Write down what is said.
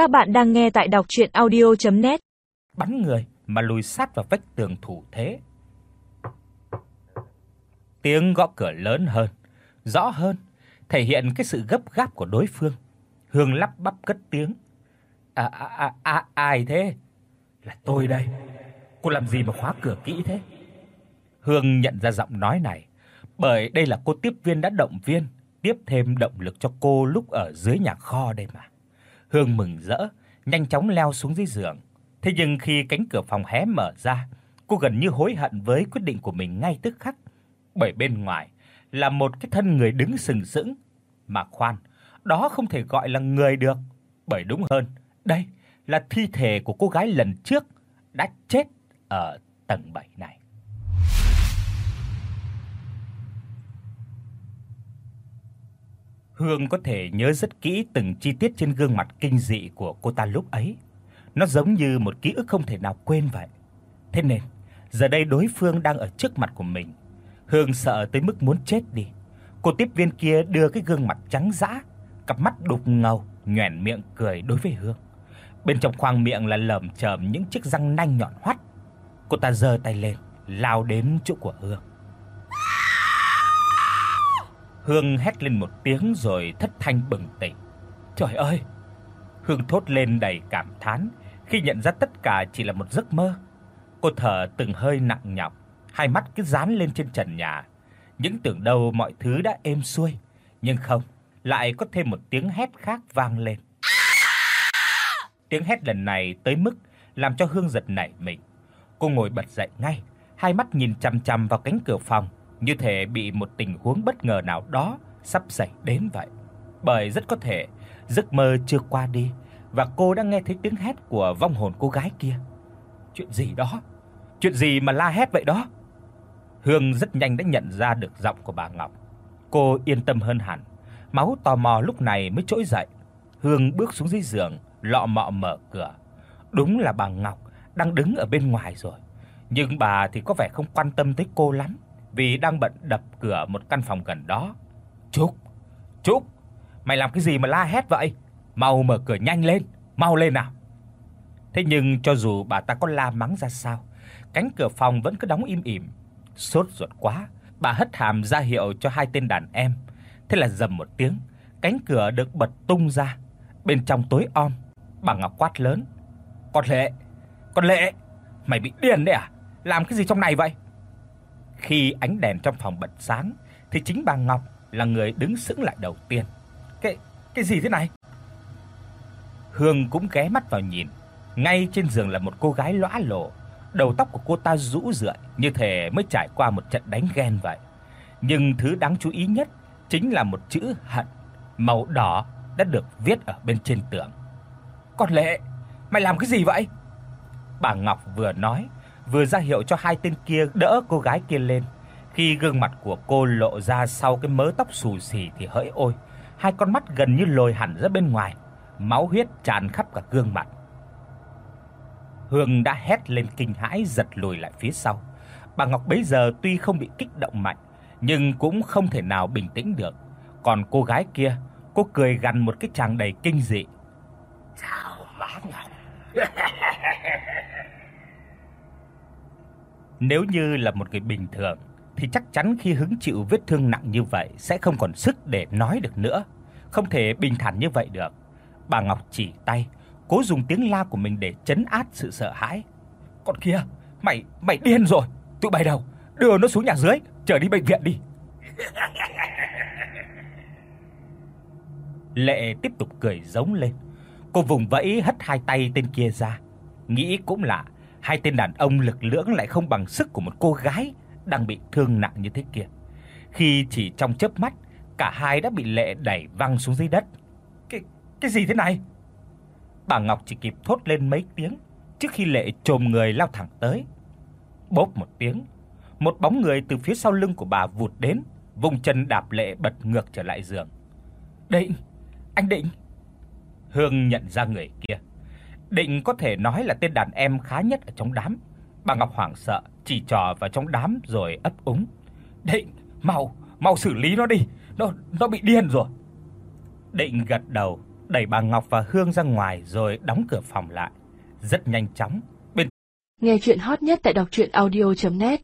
Các bạn đang nghe tại đọc audio net Bắn người mà lùi sát vào vách tường thủ thế. Tiếng gõ cửa lớn hơn, rõ hơn, thể hiện cái sự gấp gáp của đối phương. Hương lắp bắp cất tiếng. À à à, à ai thế? Là tôi đây. Cô làm gì mà khóa cửa kỹ thế? Hương nhận ra giọng nói này, bởi đây là cô tiếp viên đã động viên, tiếp thêm động lực cho cô lúc ở dưới nhà kho đây mà. Hương mừng rỡ, nhanh chóng leo xuống dưới giường. Thế nhưng khi cánh cửa phòng hé mở ra, cô gần như hối hận với quyết định của mình ngay tức khắc, bởi bên ngoài là một cái thân người đứng sừng sững, mà khoan, đó không thể gọi là người được, bởi đúng hơn, đây là thi thể của cô gái lần trước đã chết ở tầng 7 này. Hương có thể nhớ rất kỹ từng chi tiết trên gương mặt kinh dị của cô ta lúc ấy. Nó giống như một ký ức không thể nào quên vậy. Thế nên, giờ đây đối phương đang ở trước mặt của mình. Hương sợ tới mức muốn chết đi. Cô tiếp viên kia đưa cái gương mặt trắng dã, cặp mắt đục ngầu, nhoẻn miệng cười đối với Hương. Bên trong khoang miệng là lởm chởm những chiếc răng nanh nhọn hoắt. Cô ta giơ tay lên, lao đến chỗ của Hương. Hương hét lên một tiếng rồi thất thanh bừng tỉnh. Trời ơi! Hương thốt lên đầy cảm thán khi nhận ra tất cả chỉ là một giấc mơ. Cô thở từng hơi nặng nhọc, hai mắt cứ dán lên trên trần nhà. Những tưởng đâu mọi thứ đã êm xuôi, nhưng không, lại có thêm một tiếng hét khác vang lên. Tiếng hét lần này tới mức làm cho Hương giật nảy mình. Cô ngồi bật dậy ngay, hai mắt nhìn chằm chằm vào cánh cửa phòng như thể bị một tình huống bất ngờ nào đó sắp xảy đến vậy. Bởi rất có thể giấc mơ chưa qua đi và cô đang nghe thấy tiếng hét của vong hồn cô gái kia. Chuyện gì đó? Chuyện gì mà la hét vậy đó? Hương rất nhanh đã nhận ra được giọng của bà Ngọc. Cô yên tâm hơn hẳn, máu tò mò lúc này mới trỗi dậy. Hương bước xuống dưới giường, lọ mọ mở cửa. Đúng là bà Ngọc đang đứng ở bên ngoài rồi, nhưng bà thì có vẻ không quan tâm tới cô lắm vì đang bận đập cửa một căn phòng gần đó. "Trúc, Trúc, mày làm cái gì mà la hét vậy? Mau mở cửa nhanh lên, mau lên nào." Thế nhưng cho dù bà ta có la mắng ra sao, cánh cửa phòng vẫn cứ đóng im ỉm. Sốt ruột quá, bà hất hàm ra hiệu cho hai tên đàn em. Thế là rầm một tiếng, cánh cửa được bật tung ra. Bên trong tối om, bà Ngọc quát lớn: "Con Lệ, con Lệ, mày bị điên đấy à? Làm cái gì trong này vậy?" Khi ánh đèn trong phòng bật sáng thì chính bà Ngọc là người đứng sững lại đầu tiên. "Cái cái gì thế này?" Hương cũng ghé mắt vào nhìn. Ngay trên giường là một cô gái lõa lồ, đầu tóc của cô ta rũ rượi như thể mới trải qua một trận đánh ghen vậy. Nhưng thứ đáng chú ý nhất chính là một chữ hận màu đỏ đã được viết ở bên trên tường. "Con Lệ, mày làm cái gì vậy?" Bà Ngọc vừa nói, vừa ra hiệu cho hai tên kia đỡ cô gái kia lên. Khi gương mặt của cô lộ ra sau cái mớ tóc xù xì thì hỡi ôi, hai con mắt gần như lồi hẳn ra bên ngoài, máu huyết tràn khắp cả gương mặt. Hương đã hét lên kinh hãi giật lùi lại phía sau. Bà Ngọc bấy giờ tuy không bị kích động mạnh, nhưng cũng không thể nào bình tĩnh được. Còn cô gái kia, cô cười gằn một cái tràng đầy kinh dị. "Chào bà Ngọc." Nếu như là một người bình thường thì chắc chắn khi hứng chịu vết thương nặng như vậy sẽ không còn sức để nói được nữa, không thể bình thản như vậy được. Bà Ngọc chỉ tay, cố dùng tiếng la của mình để trấn áp sự sợ hãi. "Con kia, mày mày điên rồi, tụi bay đâu, đưa nó xuống nhà dưới, chở đi bệnh viện đi." Lệ tiếp tục cười giống lên. Cô vùng vẫy hất hai tay tên kia ra, nghĩ cũng lạ, hai tên đàn ông lực lưỡng lại không bằng sức của một cô gái đang bị thương nặng như thế kia. Khi chỉ trong chớp mắt, cả hai đã bị Lệ đẩy văng xuống dưới đất. Cái cái gì thế này? Bà Ngọc chỉ kịp thốt lên mấy tiếng trước khi Lệ chồm người lao thẳng tới. Bốp một tiếng, một bóng người từ phía sau lưng của bà vụt đến, vùng chân đạp Lệ bật ngược trở lại giường. "Định, anh Định." Hương nhận ra người kia. Định có thể nói là tên đàn em khá nhất ở trong đám. Bà Ngọc hoảng sợ, chỉ trò vào trong đám rồi ấp úng. "Định, mau, mau xử lý nó đi, nó nó bị điên rồi." Định gật đầu, đẩy bà Ngọc và Hương ra ngoài rồi đóng cửa phòng lại. Rất nhanh chóng, bên Nghe truyện hot nhất tại doctruyenaudio.net